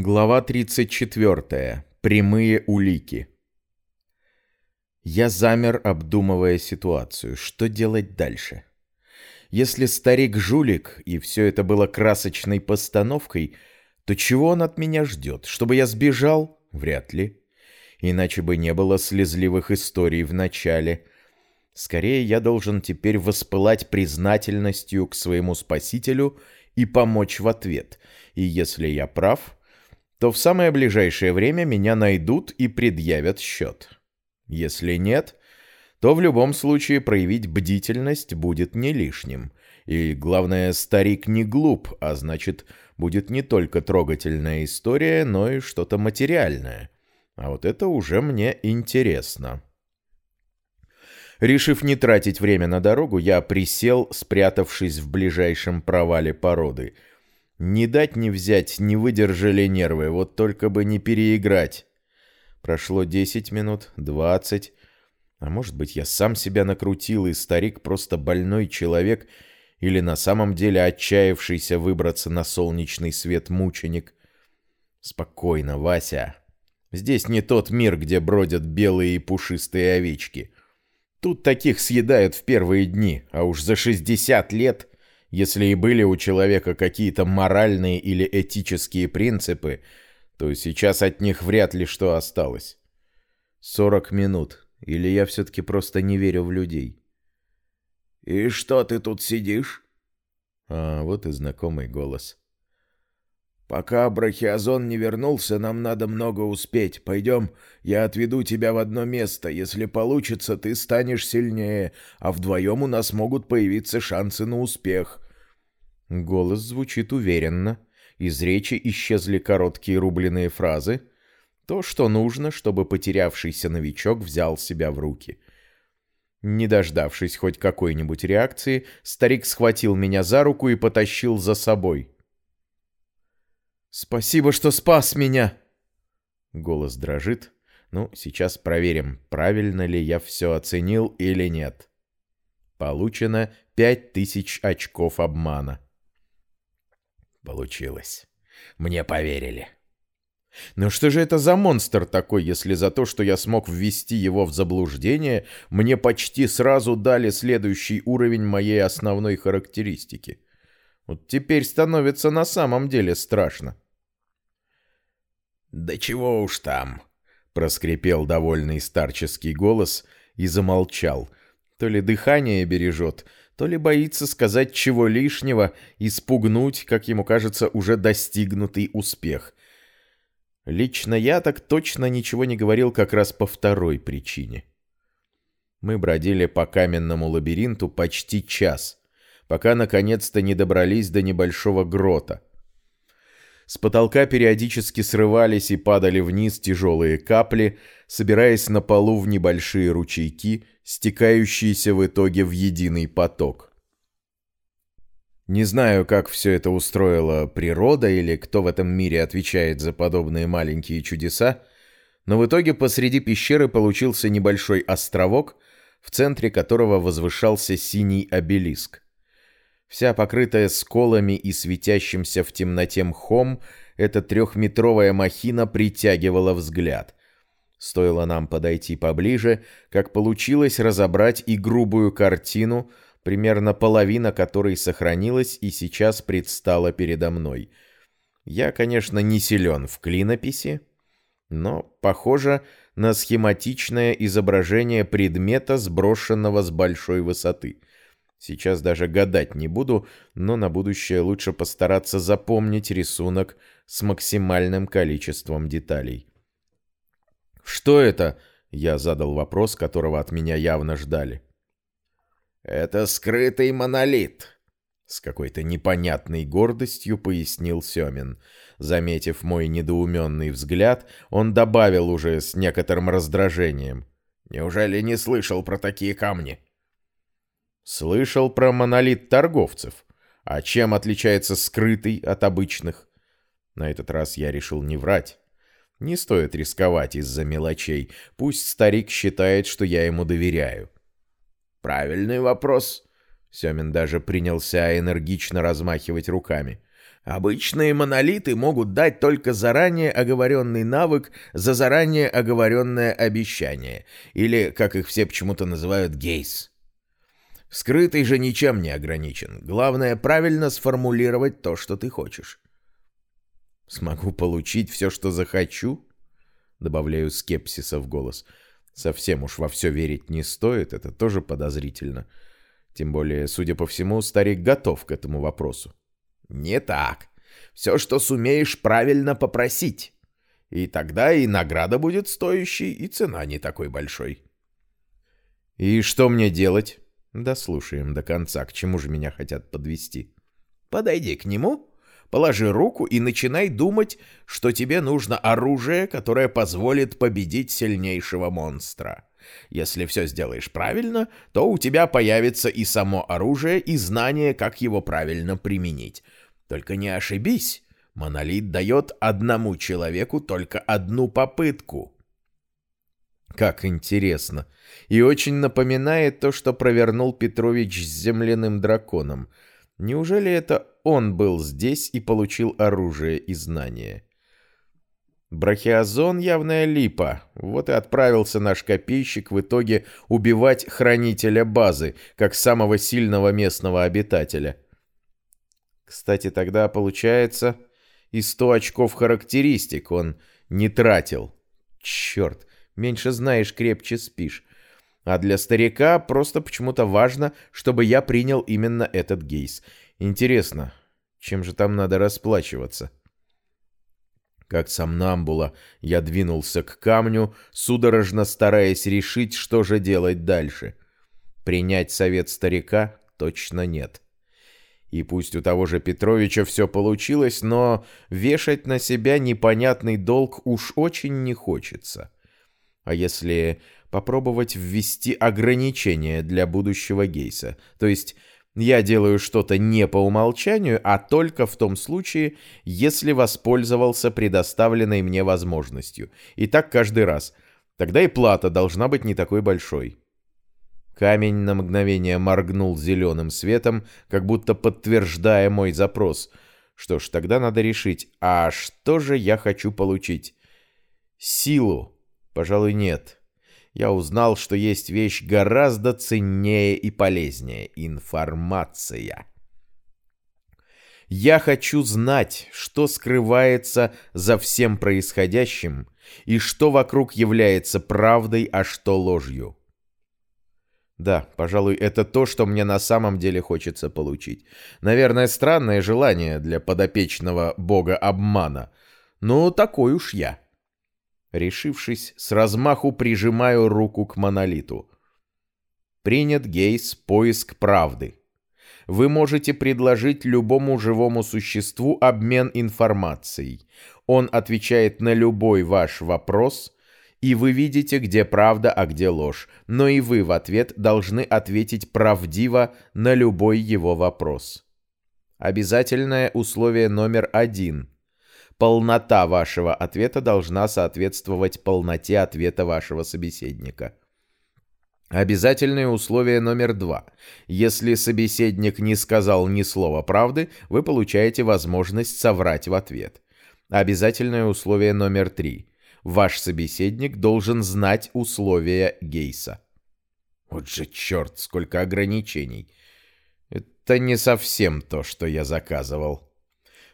Глава 34. Прямые улики. Я замер, обдумывая ситуацию. Что делать дальше? Если старик жулик, и все это было красочной постановкой, то чего он от меня ждет? Чтобы я сбежал? Вряд ли. Иначе бы не было слезливых историй в начале. Скорее, я должен теперь воспылать признательностью к своему спасителю и помочь в ответ. И если я прав то в самое ближайшее время меня найдут и предъявят счет. Если нет, то в любом случае проявить бдительность будет не лишним. И главное, старик не глуп, а значит, будет не только трогательная история, но и что-то материальное. А вот это уже мне интересно. Решив не тратить время на дорогу, я присел, спрятавшись в ближайшем провале породы — не дать не взять, не выдержали нервы, вот только бы не переиграть. Прошло десять минут, двадцать. А может быть, я сам себя накрутил, и старик просто больной человек, или на самом деле отчаявшийся выбраться на солнечный свет мученик. Спокойно, Вася. Здесь не тот мир, где бродят белые и пушистые овечки. Тут таких съедают в первые дни, а уж за шестьдесят лет если и были у человека какие-то моральные или этические принципы, то сейчас от них вряд ли что осталось. Сорок минут. Или я все-таки просто не верю в людей. «И что ты тут сидишь?» А, вот и знакомый голос. «Пока Брахиазон не вернулся, нам надо много успеть. Пойдем, я отведу тебя в одно место. Если получится, ты станешь сильнее, а вдвоем у нас могут появиться шансы на успех». Голос звучит уверенно. Из речи исчезли короткие рубленые фразы. То, что нужно, чтобы потерявшийся новичок взял себя в руки. Не дождавшись хоть какой-нибудь реакции, старик схватил меня за руку и потащил за собой. «Спасибо, что спас меня!» Голос дрожит. Ну, сейчас проверим, правильно ли я все оценил или нет. Получено пять тысяч очков обмана. Получилось. Мне поверили. Но что же это за монстр такой, если за то, что я смог ввести его в заблуждение, мне почти сразу дали следующий уровень моей основной характеристики? Вот теперь становится на самом деле страшно. «Да чего уж там!» — проскрипел довольный старческий голос и замолчал. То ли дыхание бережет, то ли боится сказать чего лишнего и спугнуть, как ему кажется, уже достигнутый успех. Лично я так точно ничего не говорил как раз по второй причине. Мы бродили по каменному лабиринту почти час пока наконец-то не добрались до небольшого грота. С потолка периодически срывались и падали вниз тяжелые капли, собираясь на полу в небольшие ручейки, стекающиеся в итоге в единый поток. Не знаю, как все это устроила природа или кто в этом мире отвечает за подобные маленькие чудеса, но в итоге посреди пещеры получился небольшой островок, в центре которого возвышался синий обелиск. Вся покрытая сколами и светящимся в темноте мхом, эта трехметровая махина притягивала взгляд. Стоило нам подойти поближе, как получилось разобрать и грубую картину, примерно половина которой сохранилась и сейчас предстала передо мной. Я, конечно, не силен в клинописи, но похоже на схематичное изображение предмета, сброшенного с большой высоты — Сейчас даже гадать не буду, но на будущее лучше постараться запомнить рисунок с максимальным количеством деталей. «Что это?» — я задал вопрос, которого от меня явно ждали. «Это скрытый монолит», — с какой-то непонятной гордостью пояснил Семин. Заметив мой недоуменный взгляд, он добавил уже с некоторым раздражением. «Неужели не слышал про такие камни?» Слышал про монолит торговцев. А чем отличается скрытый от обычных? На этот раз я решил не врать. Не стоит рисковать из-за мелочей. Пусть старик считает, что я ему доверяю. Правильный вопрос. Семин даже принялся энергично размахивать руками. Обычные монолиты могут дать только заранее оговоренный навык за заранее оговоренное обещание, или, как их все почему-то называют, гейс. Скрытый же ничем не ограничен. Главное, правильно сформулировать то, что ты хочешь. Смогу получить все, что захочу? Добавляю скепсиса в голос. Совсем уж во все верить не стоит, это тоже подозрительно. Тем более, судя по всему, старик готов к этому вопросу. Не так. Все, что сумеешь правильно попросить. И тогда и награда будет стоящей, и цена не такой большой. И что мне делать? Дослушаем до конца, к чему же меня хотят подвести. Подойди к нему, положи руку и начинай думать, что тебе нужно оружие, которое позволит победить сильнейшего монстра. Если все сделаешь правильно, то у тебя появится и само оружие, и знание, как его правильно применить. Только не ошибись, монолит дает одному человеку только одну попытку. Как интересно. И очень напоминает то, что провернул Петрович с земляным драконом. Неужели это он был здесь и получил оружие и знания? Брахиозон явная липа. Вот и отправился наш копейщик в итоге убивать хранителя базы, как самого сильного местного обитателя. Кстати, тогда получается и 100 очков характеристик он не тратил. Черт, меньше знаешь, крепче спишь. А для старика просто почему-то важно, чтобы я принял именно этот гейс. Интересно, чем же там надо расплачиваться? Как сомнамбула, я двинулся к камню, судорожно стараясь решить, что же делать дальше. Принять совет старика точно нет. И пусть у того же Петровича все получилось, но вешать на себя непонятный долг уж очень не хочется. А если попробовать ввести ограничения для будущего Гейса, то есть я делаю что-то не по умолчанию, а только в том случае, если воспользовался предоставленной мне возможностью. И так каждый раз. Тогда и плата должна быть не такой большой. Камень на мгновение моргнул зеленым светом, как будто подтверждая мой запрос. Что ж, тогда надо решить, а что же я хочу получить? Силу? Пожалуй, нет я узнал, что есть вещь гораздо ценнее и полезнее — информация. Я хочу знать, что скрывается за всем происходящим и что вокруг является правдой, а что ложью. Да, пожалуй, это то, что мне на самом деле хочется получить. Наверное, странное желание для подопечного бога обмана. Но такой уж я. Решившись, с размаху прижимаю руку к монолиту. Принят гейс «Поиск правды». Вы можете предложить любому живому существу обмен информацией. Он отвечает на любой ваш вопрос, и вы видите, где правда, а где ложь. Но и вы в ответ должны ответить правдиво на любой его вопрос. Обязательное условие номер один – полнота вашего ответа должна соответствовать полноте ответа вашего собеседника. Обязательное условие номер два. Если собеседник не сказал ни слова правды, вы получаете возможность соврать в ответ. Обязательное условие номер три. Ваш собеседник должен знать условия Гейса. Вот же черт, сколько ограничений. Это не совсем то, что я заказывал.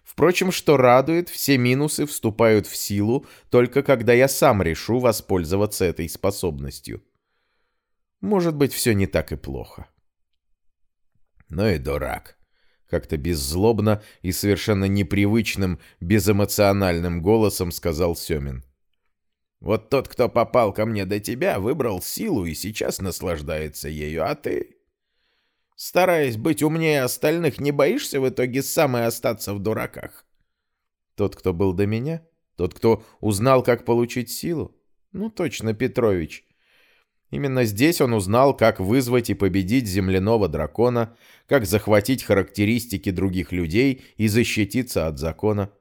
Впрочем, что радует, все минусы вступают в силу только когда я сам решу воспользоваться этой способностью. Может быть, все не так и плохо. Ну и дурак. Как-то беззлобно и совершенно непривычным, безэмоциональным голосом сказал Семин. Вот тот, кто попал ко мне до тебя, выбрал силу и сейчас наслаждается ею, а ты... Стараясь быть умнее остальных, не боишься в итоге сам и остаться в дураках? Тот, кто был до меня? Тот, кто узнал, как получить силу? Ну, точно, Петрович. Именно здесь он узнал, как вызвать и победить земляного дракона, как захватить характеристики других людей и защититься от закона.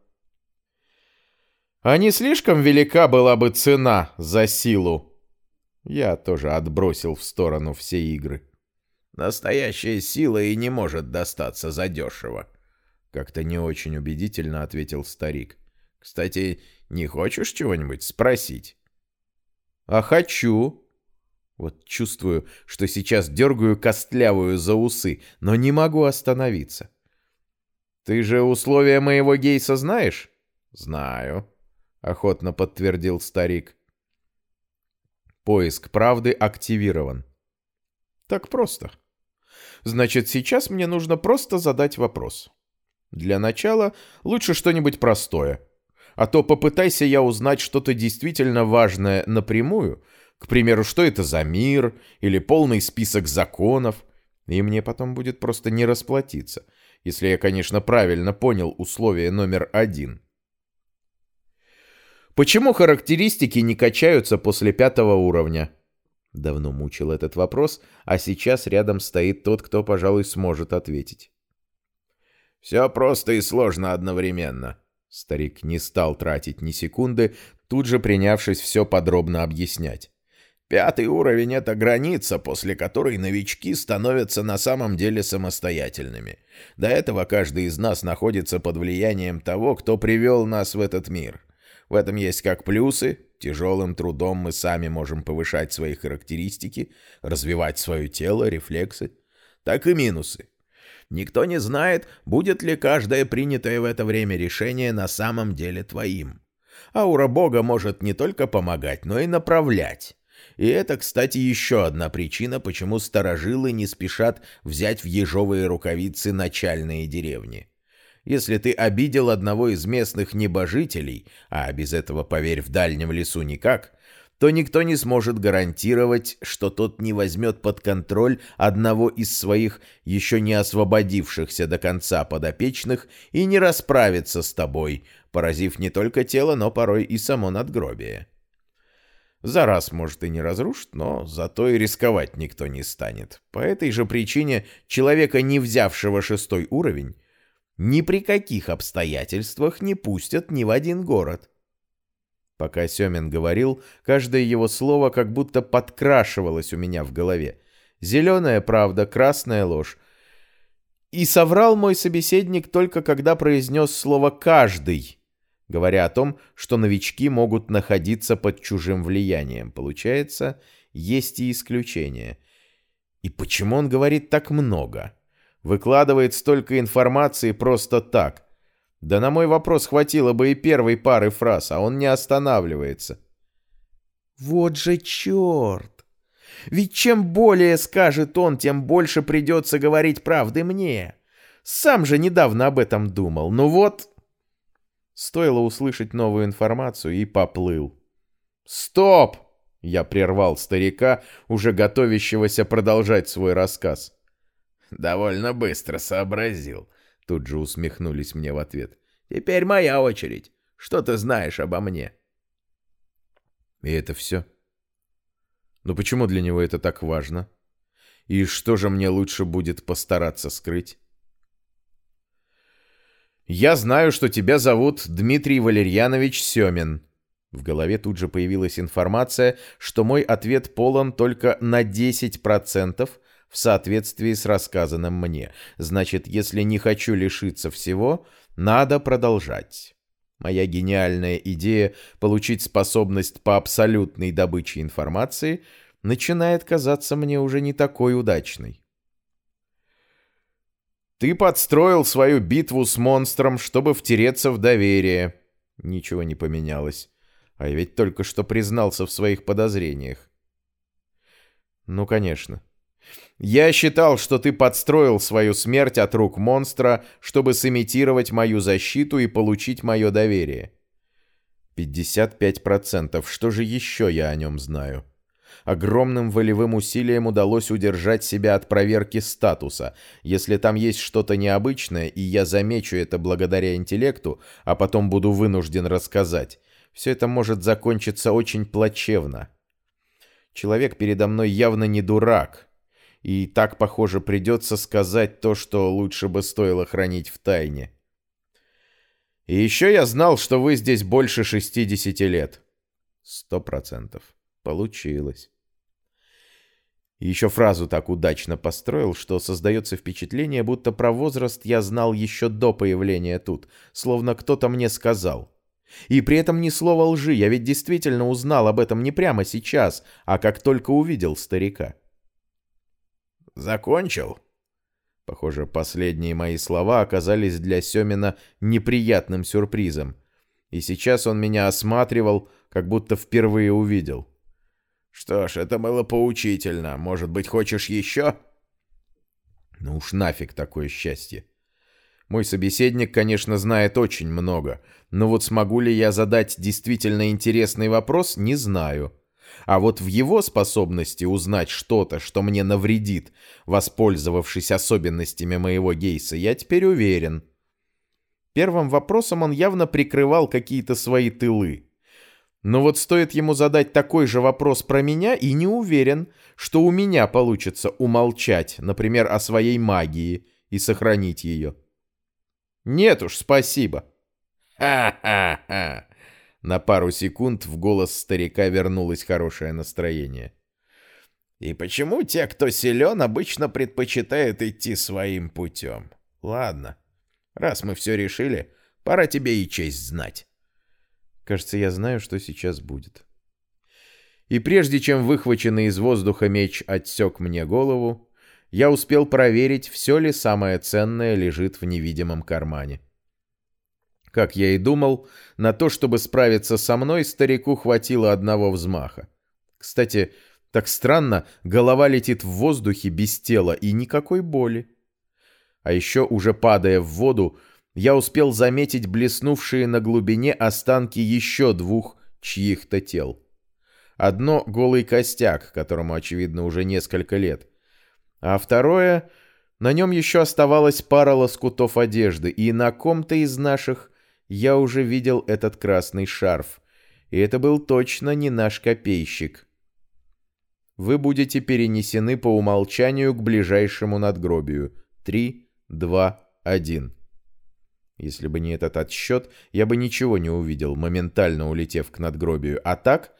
А не слишком велика была бы цена за силу? Я тоже отбросил в сторону все игры. Настоящая сила и не может достаться задешево. Как-то не очень убедительно ответил старик. Кстати, не хочешь чего-нибудь спросить? А хочу. Вот чувствую, что сейчас дергаю костлявую за усы, но не могу остановиться. Ты же условия моего гейса знаешь? Знаю, охотно подтвердил старик. Поиск правды активирован. Так просто. Значит, сейчас мне нужно просто задать вопрос. Для начала лучше что-нибудь простое. А то попытайся я узнать что-то действительно важное напрямую, к примеру, что это за мир или полный список законов, и мне потом будет просто не расплатиться, если я, конечно, правильно понял условие номер один. Почему характеристики не качаются после пятого уровня? Давно мучил этот вопрос, а сейчас рядом стоит тот, кто, пожалуй, сможет ответить. «Все просто и сложно одновременно». Старик не стал тратить ни секунды, тут же принявшись все подробно объяснять. Пятый уровень — это граница, после которой новички становятся на самом деле самостоятельными. До этого каждый из нас находится под влиянием того, кто привел нас в этот мир. В этом есть как плюсы, тяжелым трудом мы сами можем повышать свои характеристики, развивать свое тело, рефлексы, так и минусы. Никто не знает, будет ли каждое принятое в это время решение на самом деле твоим. Аура Бога может не только помогать, но и направлять. И это, кстати, еще одна причина, почему старожилы не спешат взять в ежовые рукавицы начальные деревни. Если ты обидел одного из местных небожителей, а без этого, поверь, в дальнем лесу никак, то никто не сможет гарантировать, что тот не возьмет под контроль одного из своих еще не освободившихся до конца подопечных и не расправится с тобой, поразив не только тело, но порой и само надгробие. За раз, может, и не разрушит, но зато и рисковать никто не станет. По этой же причине человека, не взявшего шестой уровень, ни при каких обстоятельствах не пустят ни в один город. Пока Семин говорил, каждое его слово как будто подкрашивалось у меня в голове. Зеленая правда, красная ложь. И соврал мой собеседник только когда произнес слово «каждый», говоря о том, что новички могут находиться под чужим влиянием. Получается, есть и исключения. И почему он говорит так много? Выкладывает столько информации просто так. Да на мой вопрос хватило бы и первой пары фраз, а он не останавливается. Вот же черт! Ведь чем более скажет он, тем больше придется говорить правды мне. Сам же недавно об этом думал. Ну вот... Стоило услышать новую информацию и поплыл. «Стоп!» — я прервал старика, уже готовящегося продолжать свой рассказ. Довольно быстро сообразил. Тут же усмехнулись мне в ответ. Теперь моя очередь. Что ты знаешь обо мне? И это все? Но почему для него это так важно? И что же мне лучше будет постараться скрыть? «Я знаю, что тебя зовут Дмитрий Валерьянович Семин». В голове тут же появилась информация, что мой ответ полон только на 10%, в соответствии с рассказанным мне. Значит, если не хочу лишиться всего, надо продолжать. Моя гениальная идея получить способность по абсолютной добыче информации начинает казаться мне уже не такой удачной. Ты подстроил свою битву с монстром, чтобы втереться в доверие. Ничего не поменялось. А я ведь только что признался в своих подозрениях. Ну, конечно. Я считал, что ты подстроил свою смерть от рук монстра, чтобы сымитировать мою защиту и получить мое доверие. 55%. Что же еще я о нем знаю? Огромным волевым усилием удалось удержать себя от проверки статуса. Если там есть что-то необычное, и я замечу это благодаря интеллекту, а потом буду вынужден рассказать, все это может закончиться очень плачевно. Человек передо мной явно не дурак, и так, похоже, придется сказать то, что лучше бы стоило хранить в тайне. И еще я знал, что вы здесь больше 60 лет. Сто процентов. Получилось. Еще фразу так удачно построил, что создается впечатление, будто про возраст я знал еще до появления тут, словно кто-то мне сказал. И при этом ни слова лжи, я ведь действительно узнал об этом не прямо сейчас, а как только увидел старика. «Закончил?» Похоже, последние мои слова оказались для Семина неприятным сюрпризом. И сейчас он меня осматривал, как будто впервые увидел. «Что ж, это было поучительно. Может быть, хочешь еще?» Ну уж нафиг такое счастье. Мой собеседник, конечно, знает очень много, но вот смогу ли я задать действительно интересный вопрос, не знаю. А вот в его способности узнать что-то, что мне навредит, воспользовавшись особенностями моего гейса, я теперь уверен. Первым вопросом он явно прикрывал какие-то свои тылы. Но вот стоит ему задать такой же вопрос про меня, и не уверен, что у меня получится умолчать, например, о своей магии и сохранить ее. Нет уж, спасибо. Ха-ха-ха. На пару секунд в голос старика вернулось хорошее настроение. И почему те, кто силен, обычно предпочитают идти своим путем? Ладно, раз мы все решили, пора тебе и честь знать. Кажется, я знаю, что сейчас будет. И прежде чем выхваченный из воздуха меч отсек мне голову, я успел проверить, все ли самое ценное лежит в невидимом кармане. Как я и думал, на то, чтобы справиться со мной, старику хватило одного взмаха. Кстати, так странно, голова летит в воздухе без тела и никакой боли. А еще, уже падая в воду, я успел заметить блеснувшие на глубине останки еще двух чьих-то тел. Одно — голый костяк, которому, очевидно, уже несколько лет. А второе — на нем еще оставалась пара лоскутов одежды, и на ком-то из наших я уже видел этот красный шарф. И это был точно не наш копейщик. Вы будете перенесены по умолчанию к ближайшему надгробию. Три, два, один. Если бы не этот отсчет, я бы ничего не увидел, моментально улетев к надгробию. А так,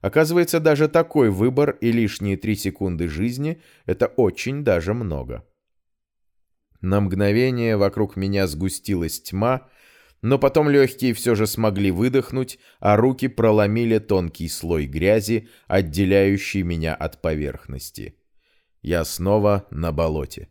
оказывается, даже такой выбор и лишние три секунды жизни — это очень даже много. На мгновение вокруг меня сгустилась тьма, но потом легкие все же смогли выдохнуть, а руки проломили тонкий слой грязи, отделяющий меня от поверхности. Я снова на болоте.